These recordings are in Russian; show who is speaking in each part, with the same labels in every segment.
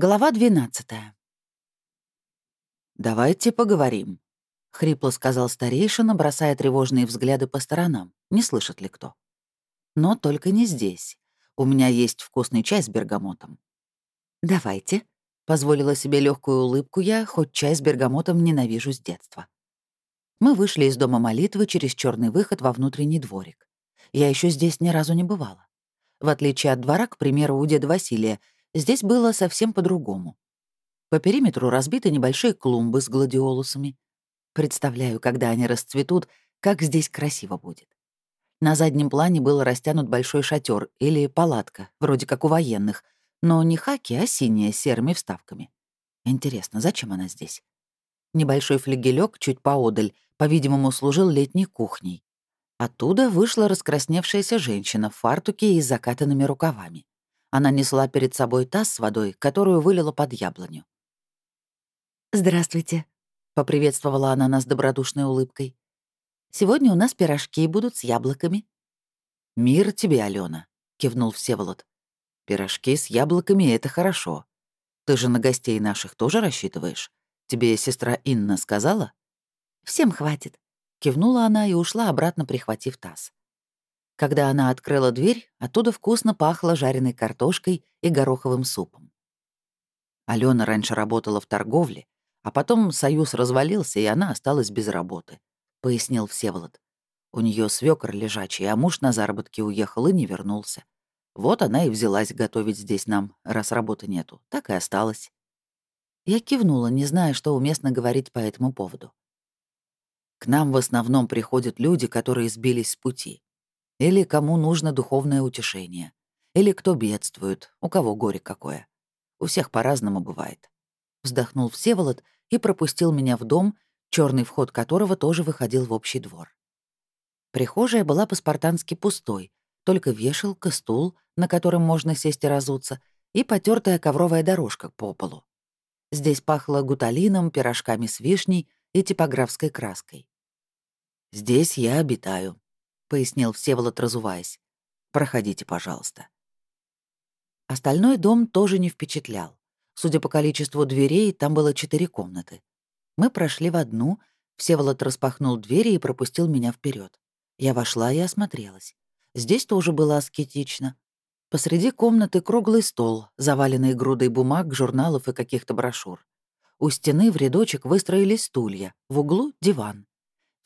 Speaker 1: Глава 12 «Давайте поговорим», — хрипло сказал старейшина, бросая тревожные взгляды по сторонам. Не слышит ли кто? «Но только не здесь. У меня есть вкусный чай с бергамотом». «Давайте», — позволила себе легкую улыбку я, хоть чай с бергамотом ненавижу с детства. Мы вышли из дома молитвы через черный выход во внутренний дворик. Я еще здесь ни разу не бывала. В отличие от двора, к примеру, у деда Василия, здесь было совсем по-другому. По периметру разбиты небольшие клумбы с гладиолусами. Представляю, когда они расцветут, как здесь красиво будет. На заднем плане был растянут большой шатер или палатка, вроде как у военных, но не хаки, а синяя с серыми вставками. Интересно, зачем она здесь? Небольшой флигелек чуть поодаль, по-видимому, служил летней кухней. Оттуда вышла раскрасневшаяся женщина в фартуке и с закатанными рукавами. Она несла перед собой таз с водой, которую вылила под яблоню. «Здравствуйте», — поприветствовала она нас добродушной улыбкой. «Сегодня у нас пирожки будут с яблоками». «Мир тебе, Алена, кивнул Всеволод. «Пирожки с яблоками — это хорошо. Ты же на гостей наших тоже рассчитываешь? Тебе сестра Инна сказала?» «Всем хватит», Кивнула она и ушла, обратно прихватив таз. Когда она открыла дверь, оттуда вкусно пахло жареной картошкой и гороховым супом. Алена раньше работала в торговле, а потом союз развалился, и она осталась без работы, — пояснил Всеволод. У нее свекор лежачий, а муж на заработки уехал и не вернулся. Вот она и взялась готовить здесь нам, раз работы нету. Так и осталась. Я кивнула, не зная, что уместно говорить по этому поводу. К нам в основном приходят люди, которые сбились с пути. Или кому нужно духовное утешение. Или кто бедствует, у кого горе какое. У всех по-разному бывает. Вздохнул Всеволод и пропустил меня в дом, черный вход которого тоже выходил в общий двор. Прихожая была по-спартански пустой, только вешалка, стул, на котором можно сесть и разуться, и потертая ковровая дорожка по полу. Здесь пахло гуталином, пирожками с вишней и типографской краской. «Здесь я обитаю», — пояснил Всеволод, разуваясь. «Проходите, пожалуйста». Остальной дом тоже не впечатлял. Судя по количеству дверей, там было четыре комнаты. Мы прошли в одну, Всеволод распахнул двери и пропустил меня вперед. Я вошла и осмотрелась. Здесь тоже было аскетично. Посреди комнаты круглый стол, заваленный грудой бумаг, журналов и каких-то брошюр. У стены в рядочек выстроились стулья, в углу — диван.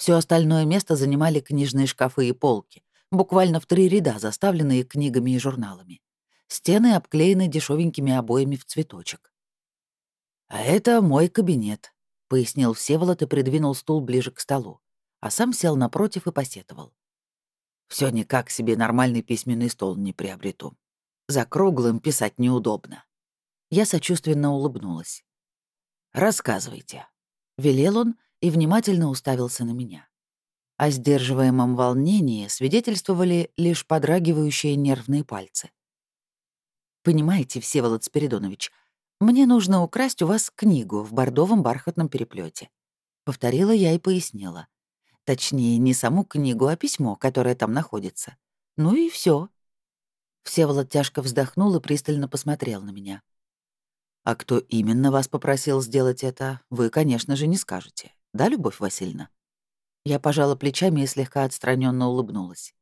Speaker 1: Все остальное место занимали книжные шкафы и полки, буквально в три ряда, заставленные книгами и журналами. Стены обклеены дешевенькими обоями в цветочек. «А это мой кабинет», — пояснил Всеволод и придвинул стул ближе к столу, а сам сел напротив и посетовал. Все никак себе нормальный письменный стол не приобрету. За круглым писать неудобно». Я сочувственно улыбнулась. «Рассказывайте», — велел он и внимательно уставился на меня. О сдерживаемом волнении свидетельствовали лишь подрагивающие нервные пальцы. «Понимаете, Всеволод Спиридонович, мне нужно украсть у вас книгу в бордовом бархатном переплете. Повторила я и пояснила. Точнее, не саму книгу, а письмо, которое там находится. Ну и все. Всеволод тяжко вздохнул и пристально посмотрел на меня. «А кто именно вас попросил сделать это, вы, конечно же, не скажете. Да, Любовь Васильевна?» Я пожала плечами и слегка отстраненно улыбнулась.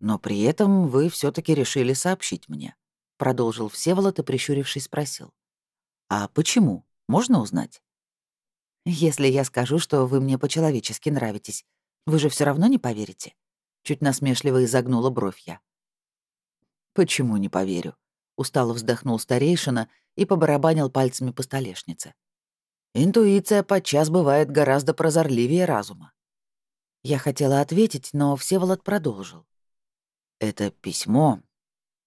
Speaker 1: «Но при этом вы все таки решили сообщить мне», — продолжил Всеволод и, прищурившись, спросил. «А почему? Можно узнать?» «Если я скажу, что вы мне по-человечески нравитесь, вы же все равно не поверите?» Чуть насмешливо изогнула бровь я. «Почему не поверю?» — устало вздохнул старейшина и побарабанил пальцами по столешнице. Интуиция подчас бывает гораздо прозорливее разума. Я хотела ответить, но Всеволод продолжил. Это письмо,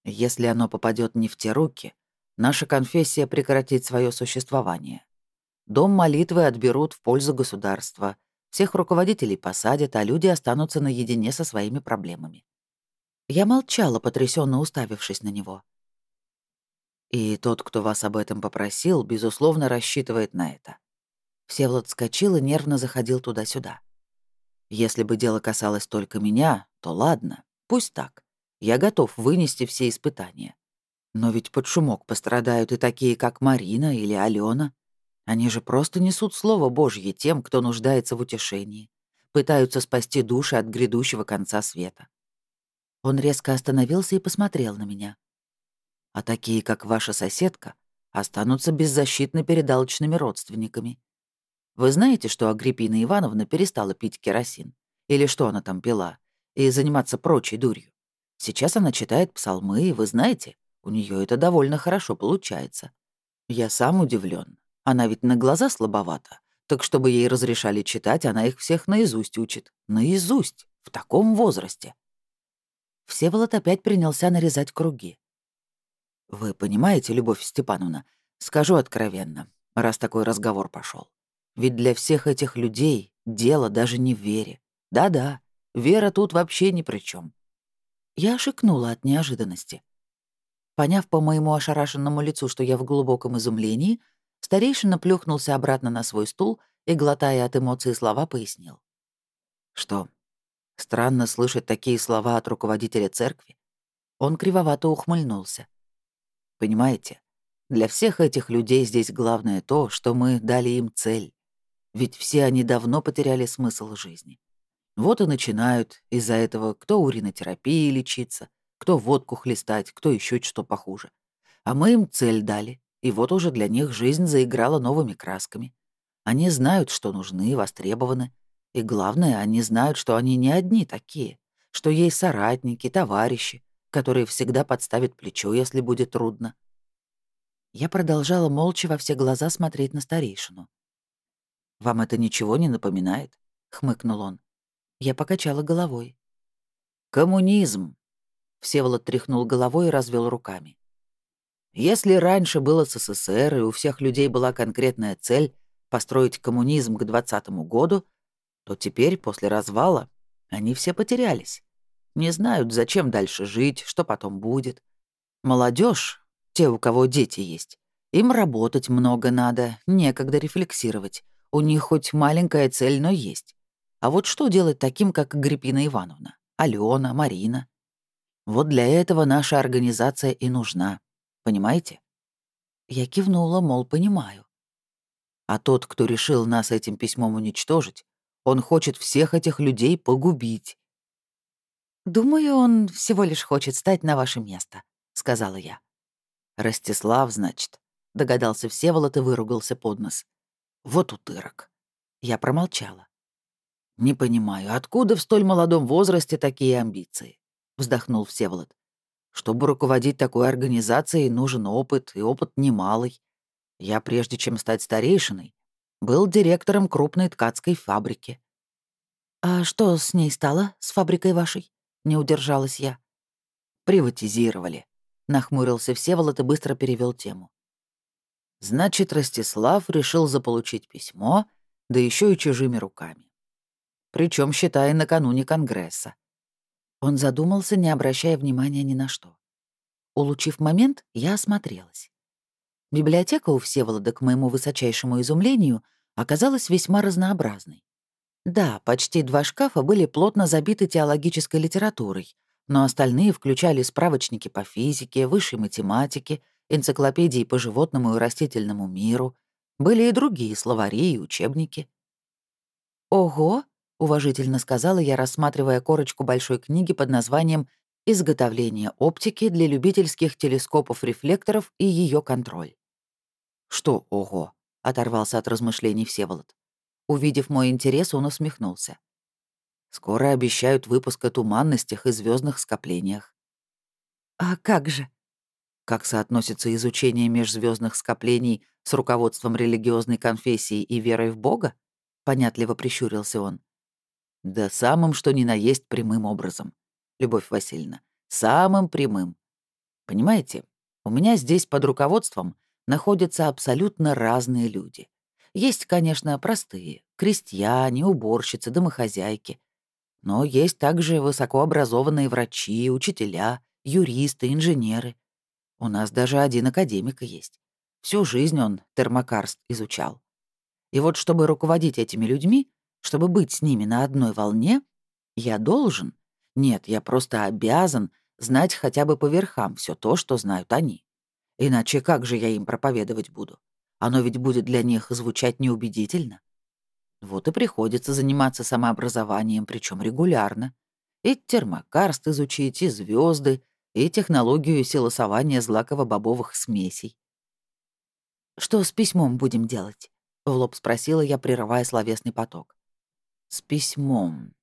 Speaker 1: если оно попадет не в те руки, наша конфессия прекратит свое существование. Дом молитвы отберут в пользу государства, всех руководителей посадят, а люди останутся наедине со своими проблемами. Я молчала, потрясенно уставившись на него. И тот, кто вас об этом попросил, безусловно, рассчитывает на это. Всеволод вскочил и нервно заходил туда-сюда. Если бы дело касалось только меня, то ладно, пусть так. Я готов вынести все испытания. Но ведь под шумок пострадают и такие, как Марина или Алена. Они же просто несут слово Божье тем, кто нуждается в утешении, пытаются спасти души от грядущего конца света. Он резко остановился и посмотрел на меня. А такие, как ваша соседка, останутся беззащитны перед алчными родственниками. Вы знаете, что Агриппина Ивановна перестала пить керосин? Или что она там пила? И заниматься прочей дурью? Сейчас она читает псалмы, и вы знаете, у нее это довольно хорошо получается. Я сам удивлен. Она ведь на глаза слабовата. Так чтобы ей разрешали читать, она их всех наизусть учит. Наизусть. В таком возрасте. Всеволод опять принялся нарезать круги. «Вы понимаете, Любовь Степановна, скажу откровенно, раз такой разговор пошел. Ведь для всех этих людей дело даже не в вере. Да-да, вера тут вообще ни при чем. Я шикнула от неожиданности. Поняв по моему ошарашенному лицу, что я в глубоком изумлении, старейшина плюхнулся обратно на свой стул и, глотая от эмоций слова, пояснил. «Что, странно слышать такие слова от руководителя церкви?» Он кривовато ухмыльнулся. «Понимаете, для всех этих людей здесь главное то, что мы дали им цель. Ведь все они давно потеряли смысл жизни. Вот и начинают из-за этого кто уринотерапией лечиться, кто водку хлестать, кто еще что похуже. А мы им цель дали, и вот уже для них жизнь заиграла новыми красками. Они знают, что нужны, востребованы. И главное, они знают, что они не одни такие, что есть соратники, товарищи, которые всегда подставят плечо, если будет трудно. Я продолжала молча во все глаза смотреть на старейшину. «Вам это ничего не напоминает?» — хмыкнул он. Я покачала головой. «Коммунизм!» Всеволод тряхнул головой и развел руками. Если раньше был СССР, и у всех людей была конкретная цель построить коммунизм к 20 году, то теперь, после развала, они все потерялись. Не знают, зачем дальше жить, что потом будет. Молодежь, те, у кого дети есть, им работать много надо, некогда рефлексировать. У них хоть маленькая цель, но есть. А вот что делать таким, как Гриппина Ивановна, Алена, Марина? Вот для этого наша организация и нужна. Понимаете? Я кивнула, мол, понимаю. А тот, кто решил нас этим письмом уничтожить, он хочет всех этих людей погубить. «Думаю, он всего лишь хочет стать на ваше место», — сказала я. «Ростислав, значит», — догадался Всеволод и выругался под нос. «Вот утырок». Я промолчала. «Не понимаю, откуда в столь молодом возрасте такие амбиции? вздохнул Всеволод. Чтобы руководить такой организацией, нужен опыт, и опыт немалый. Я, прежде чем стать старейшиной, был директором крупной ткацкой фабрики. «А что с ней стало, с фабрикой вашей?» — не удержалась я. «Приватизировали», — нахмурился Всеволод и быстро перевел тему. Значит, Ростислав решил заполучить письмо, да еще и чужими руками. Причем, считая, накануне Конгресса. Он задумался, не обращая внимания ни на что. Улучив момент, я осмотрелась. Библиотека у Всеволода, к моему высочайшему изумлению, оказалась весьма разнообразной. Да, почти два шкафа были плотно забиты теологической литературой, но остальные включали справочники по физике, высшей математике, энциклопедии по животному и растительному миру, были и другие словари и учебники. «Ого!» — уважительно сказала я, рассматривая корочку большой книги под названием «Изготовление оптики для любительских телескопов-рефлекторов и ее контроль». «Что ого?» — оторвался от размышлений Всеволод. Увидев мой интерес, он усмехнулся. «Скоро обещают выпуск о туманностях и звездных скоплениях». «А как же?» Как соотносится изучение межзвездных скоплений с руководством религиозной конфессии и верой в Бога? Понятливо прищурился он. Да самым, что ни на есть, прямым образом. Любовь Васильевна, самым прямым. Понимаете, у меня здесь под руководством находятся абсолютно разные люди. Есть, конечно, простые — крестьяне, уборщицы, домохозяйки. Но есть также высокообразованные врачи, учителя, юристы, инженеры. У нас даже один академик есть. Всю жизнь он термокарст изучал. И вот чтобы руководить этими людьми, чтобы быть с ними на одной волне, я должен, нет, я просто обязан знать хотя бы по верхам все то, что знают они. Иначе как же я им проповедовать буду? Оно ведь будет для них звучать неубедительно. Вот и приходится заниматься самообразованием, причем регулярно. И термокарст изучить, и звезды, и технологию силосования злаково-бобовых смесей. «Что с письмом будем делать?» — в лоб спросила я, прерывая словесный поток. «С письмом,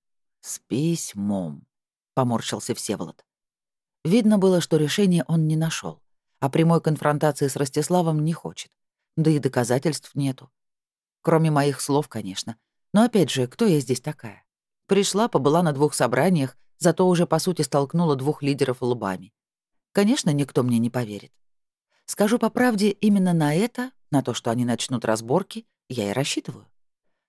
Speaker 1: с письмом», — поморщился Всеволод. Видно было, что решения он не нашел, а прямой конфронтации с Ростиславом не хочет. Да и доказательств нету. Кроме моих слов, конечно. Но опять же, кто я здесь такая? Пришла, побыла на двух собраниях, зато уже, по сути, столкнула двух лидеров лбами. Конечно, никто мне не поверит. Скажу по правде, именно на это, на то, что они начнут разборки, я и рассчитываю.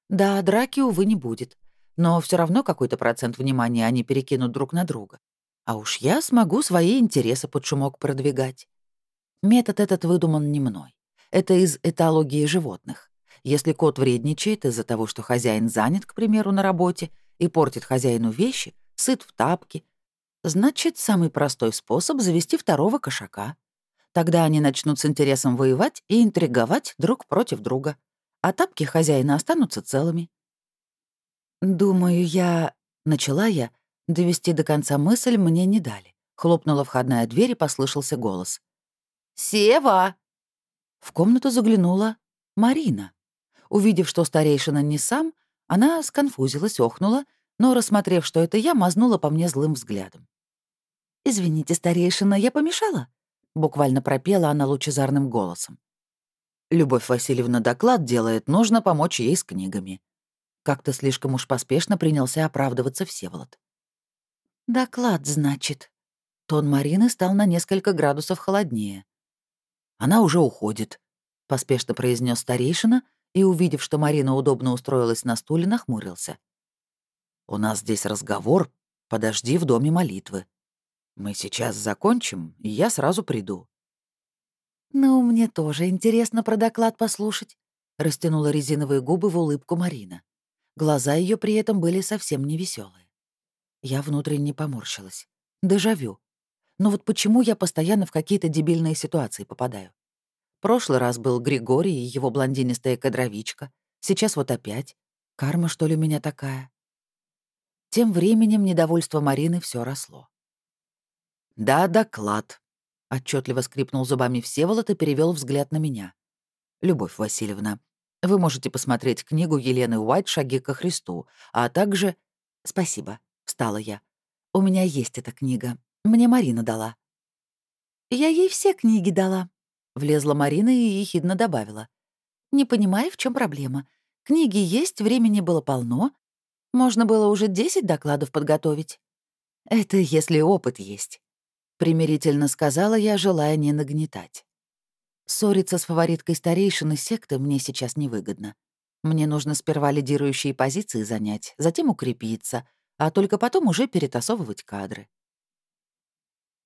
Speaker 1: Да, драки, увы, не будет. Но все равно какой-то процент внимания они перекинут друг на друга. А уж я смогу свои интересы под шумок продвигать. Метод этот выдуман не мной. Это из этологии животных. Если кот вредничает из-за того, что хозяин занят, к примеру, на работе, и портит хозяину вещи, сыт в тапки, значит, самый простой способ — завести второго кошака. Тогда они начнут с интересом воевать и интриговать друг против друга, а тапки хозяина останутся целыми. «Думаю, я...» — начала я. Довести до конца мысль мне не дали. Хлопнула входная дверь и послышался голос. «Сева!» В комнату заглянула Марина. Увидев, что старейшина не сам, она сконфузилась, охнула, но, рассмотрев, что это я, мазнула по мне злым взглядом. «Извините, старейшина, я помешала?» — буквально пропела она лучезарным голосом. «Любовь Васильевна доклад делает, нужно помочь ей с книгами». Как-то слишком уж поспешно принялся оправдываться Всеволод. «Доклад, значит». Тон Марины стал на несколько градусов холоднее. «Она уже уходит», — поспешно произнес старейшина и, увидев, что Марина удобно устроилась на стуле, нахмурился. «У нас здесь разговор. Подожди в доме молитвы. Мы сейчас закончим, и я сразу приду». «Ну, мне тоже интересно про доклад послушать», — растянула резиновые губы в улыбку Марина. Глаза ее при этом были совсем невеселые. Я внутренне поморщилась. Дежавю. Но вот почему я постоянно в какие-то дебильные ситуации попадаю? Прошлый раз был Григорий и его блондинистая кадровичка. Сейчас вот опять. Карма, что ли, у меня такая? Тем временем недовольство Марины все росло. «Да, доклад», — отчетливо скрипнул зубами Всеволод и перевел взгляд на меня. «Любовь Васильевна, вы можете посмотреть книгу Елены Уайт «Шаги ко Христу», а также...» «Спасибо», — встала я. «У меня есть эта книга. Мне Марина дала». «Я ей все книги дала», Влезла Марина и ехидно добавила. «Не понимаю, в чем проблема. Книги есть, времени было полно. Можно было уже 10 докладов подготовить». «Это если опыт есть», — примирительно сказала я, желая не нагнетать. Ссориться с фавориткой старейшины секты мне сейчас невыгодно. Мне нужно сперва лидирующие позиции занять, затем укрепиться, а только потом уже перетасовывать кадры.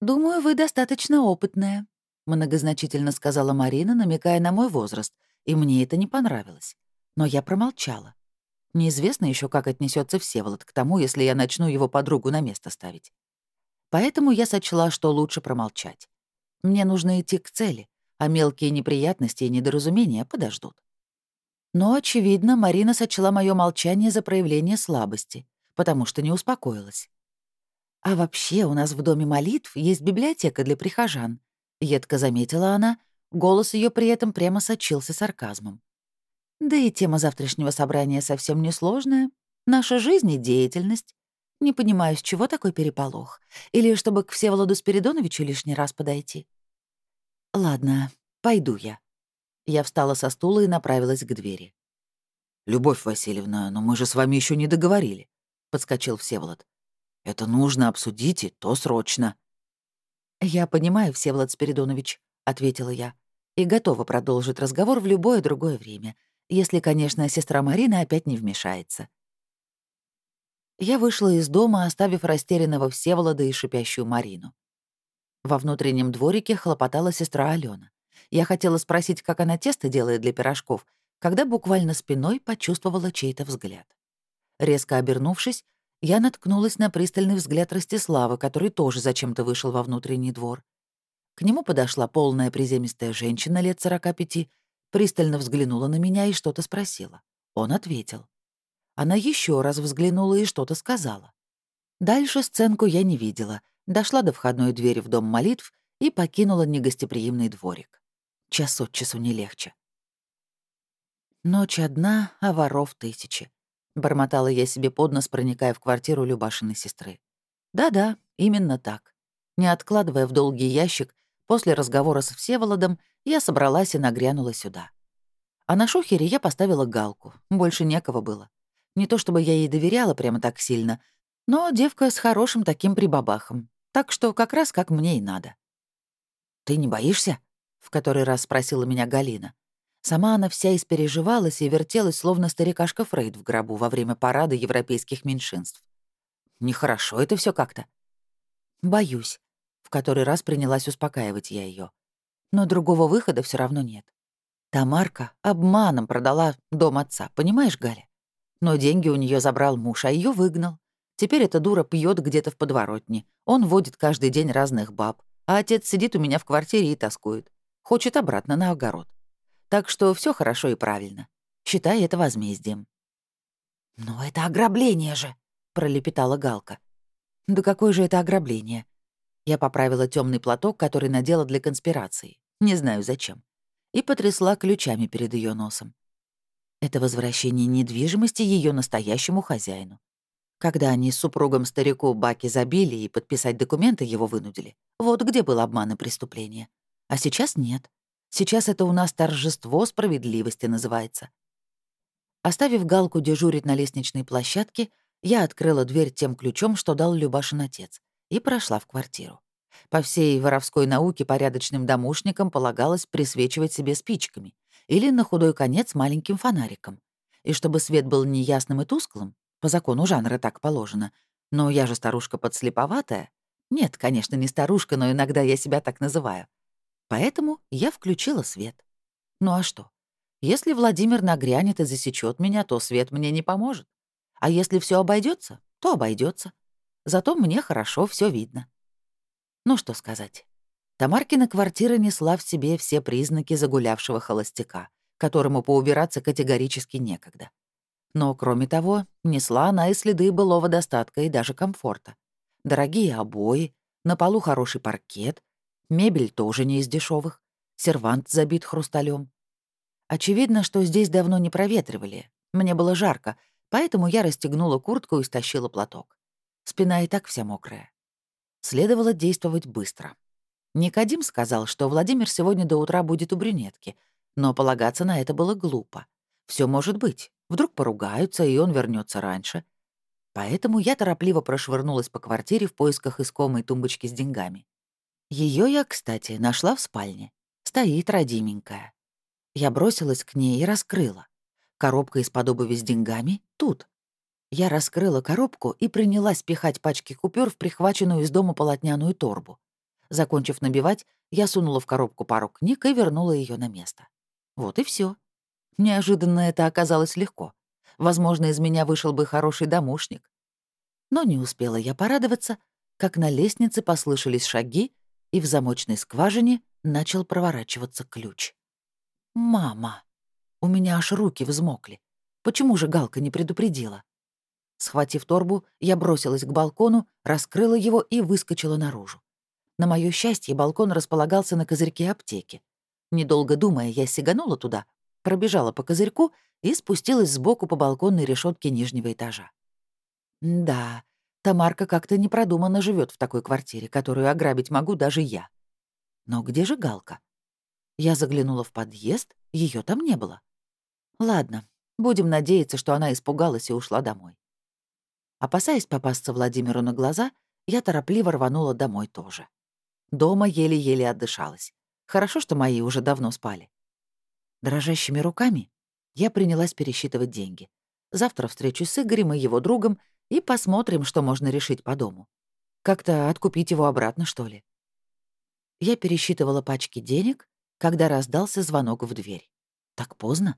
Speaker 1: «Думаю, вы достаточно опытная», многозначительно сказала Марина, намекая на мой возраст, и мне это не понравилось. Но я промолчала. Неизвестно еще, как отнесется Всеволод к тому, если я начну его подругу на место ставить. Поэтому я сочла, что лучше промолчать. Мне нужно идти к цели, а мелкие неприятности и недоразумения подождут. Но, очевидно, Марина сочла мое молчание за проявление слабости, потому что не успокоилась. А вообще у нас в Доме молитв есть библиотека для прихожан, — едко заметила она, голос ее при этом прямо сочился сарказмом. «Да и тема завтрашнего собрания совсем несложная. Наша жизнь и деятельность. Не понимаю, с чего такой переполох? Или чтобы к Всеволоду Спиридоновичу лишний раз подойти?» «Ладно, пойду я». Я встала со стула и направилась к двери. «Любовь Васильевна, но мы же с вами еще не договорили», — подскочил Всеволод. «Это нужно обсудить, и то срочно». «Я понимаю, Всеволод Спиридонович», — ответила я, «и готова продолжить разговор в любое другое время, если, конечно, сестра Марина опять не вмешается». Я вышла из дома, оставив растерянного Всеволода и шипящую Марину. Во внутреннем дворике хлопотала сестра Алена. Я хотела спросить, как она тесто делает для пирожков, когда буквально спиной почувствовала чей-то взгляд. Резко обернувшись, я наткнулась на пристальный взгляд Ростислава, который тоже зачем-то вышел во внутренний двор. К нему подошла полная приземистая женщина лет 45, пристально взглянула на меня и что-то спросила. Он ответил. Она еще раз взглянула и что-то сказала. Дальше сценку я не видела, дошла до входной двери в дом молитв и покинула негостеприимный дворик. Час от часу не легче. «Ночь одна, а воров тысячи», — бормотала я себе под нос, проникая в квартиру Любашиной сестры. «Да-да, именно так. Не откладывая в долгий ящик, после разговора с Всеволодом я собралась и нагрянула сюда. А на шухере я поставила галку, больше некого было. Не то чтобы я ей доверяла прямо так сильно, но девка с хорошим таким прибабахом, так что как раз как мне и надо. «Ты не боишься?» — в который раз спросила меня Галина. Сама она вся испереживалась и вертелась, словно старикашка Фрейд в гробу во время парада европейских меньшинств. Нехорошо это все как-то. Боюсь. В который раз принялась успокаивать я ее. Но другого выхода все равно нет. Тамарка обманом продала дом отца, понимаешь, Галя? Но деньги у нее забрал муж, а ее выгнал. Теперь эта дура пьет где-то в подворотне. Он водит каждый день разных баб, а отец сидит у меня в квартире и тоскует. Хочет обратно на огород. Так что все хорошо и правильно. Считай это возмездием. «Но это ограбление же!» — пролепетала Галка. «Да какое же это ограбление?» Я поправила темный платок, который надела для конспирации. Не знаю зачем. И потрясла ключами перед ее носом. Это возвращение недвижимости ее настоящему хозяину. Когда они с супругом старику Баки забили и подписать документы его вынудили, вот где был обман и преступление. А сейчас нет. Сейчас это у нас торжество справедливости называется. Оставив Галку дежурить на лестничной площадке, я открыла дверь тем ключом, что дал Любашин отец, и прошла в квартиру. По всей воровской науке порядочным домушникам полагалось присвечивать себе спичками или на худой конец маленьким фонариком. И чтобы свет был неясным и тусклым, по закону жанра так положено, но я же старушка подслеповатая. Нет, конечно, не старушка, но иногда я себя так называю. Поэтому я включила свет. Ну а что? Если Владимир нагрянет и засечет меня, то свет мне не поможет. А если все обойдется, то обойдется. Зато мне хорошо все видно. Ну что сказать. Тамаркина квартира несла в себе все признаки загулявшего холостяка, которому поубираться категорически некогда. Но, кроме того, несла она и следы былого достатка и даже комфорта. Дорогие обои, на полу хороший паркет, Мебель тоже не из дешевых. Сервант забит хрусталем. Очевидно, что здесь давно не проветривали. Мне было жарко, поэтому я расстегнула куртку и стащила платок. Спина и так вся мокрая. Следовало действовать быстро. Никодим сказал, что Владимир сегодня до утра будет у брюнетки, но полагаться на это было глупо. Все может быть. Вдруг поругаются, и он вернется раньше. Поэтому я торопливо прошвырнулась по квартире в поисках искомой тумбочки с деньгами. Ее я, кстати, нашла в спальне. Стоит родименькая. Я бросилась к ней и раскрыла. Коробка из-под обуви с деньгами тут. Я раскрыла коробку и принялась пихать пачки купюр в прихваченную из дома полотняную торбу. Закончив набивать, я сунула в коробку пару книг и вернула ее на место. Вот и все. Неожиданно это оказалось легко. Возможно, из меня вышел бы хороший домушник. Но не успела я порадоваться, как на лестнице послышались шаги, и в замочной скважине начал проворачиваться ключ. «Мама!» У меня аж руки взмокли. Почему же Галка не предупредила? Схватив торбу, я бросилась к балкону, раскрыла его и выскочила наружу. На моё счастье, балкон располагался на козырьке аптеки. Недолго думая, я сиганула туда, пробежала по козырьку и спустилась сбоку по балконной решетке нижнего этажа. Да, Тамарка как-то непродуманно живет в такой квартире, которую ограбить могу даже я. Но где же Галка? Я заглянула в подъезд, ее там не было. Ладно, будем надеяться, что она испугалась и ушла домой. Опасаясь попасться Владимиру на глаза, я торопливо рванула домой тоже. Дома еле-еле отдышалась. Хорошо, что мои уже давно спали. Дрожащими руками я принялась пересчитывать деньги. Завтра встречусь с Игорем и его другом и посмотрим, что можно решить по дому. Как-то откупить его обратно, что ли. Я пересчитывала пачки денег, когда раздался звонок в дверь. Так поздно.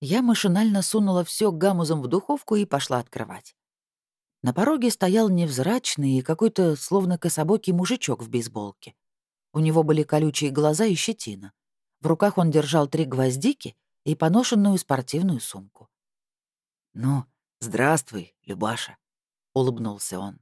Speaker 1: Я машинально сунула все гамузом в духовку и пошла открывать. На пороге стоял невзрачный и какой-то словно кособокий мужичок в бейсболке. У него были колючие глаза и щетина. В руках он держал три гвоздики и поношенную спортивную сумку. «Ну, здравствуй, Любаша», — улыбнулся он.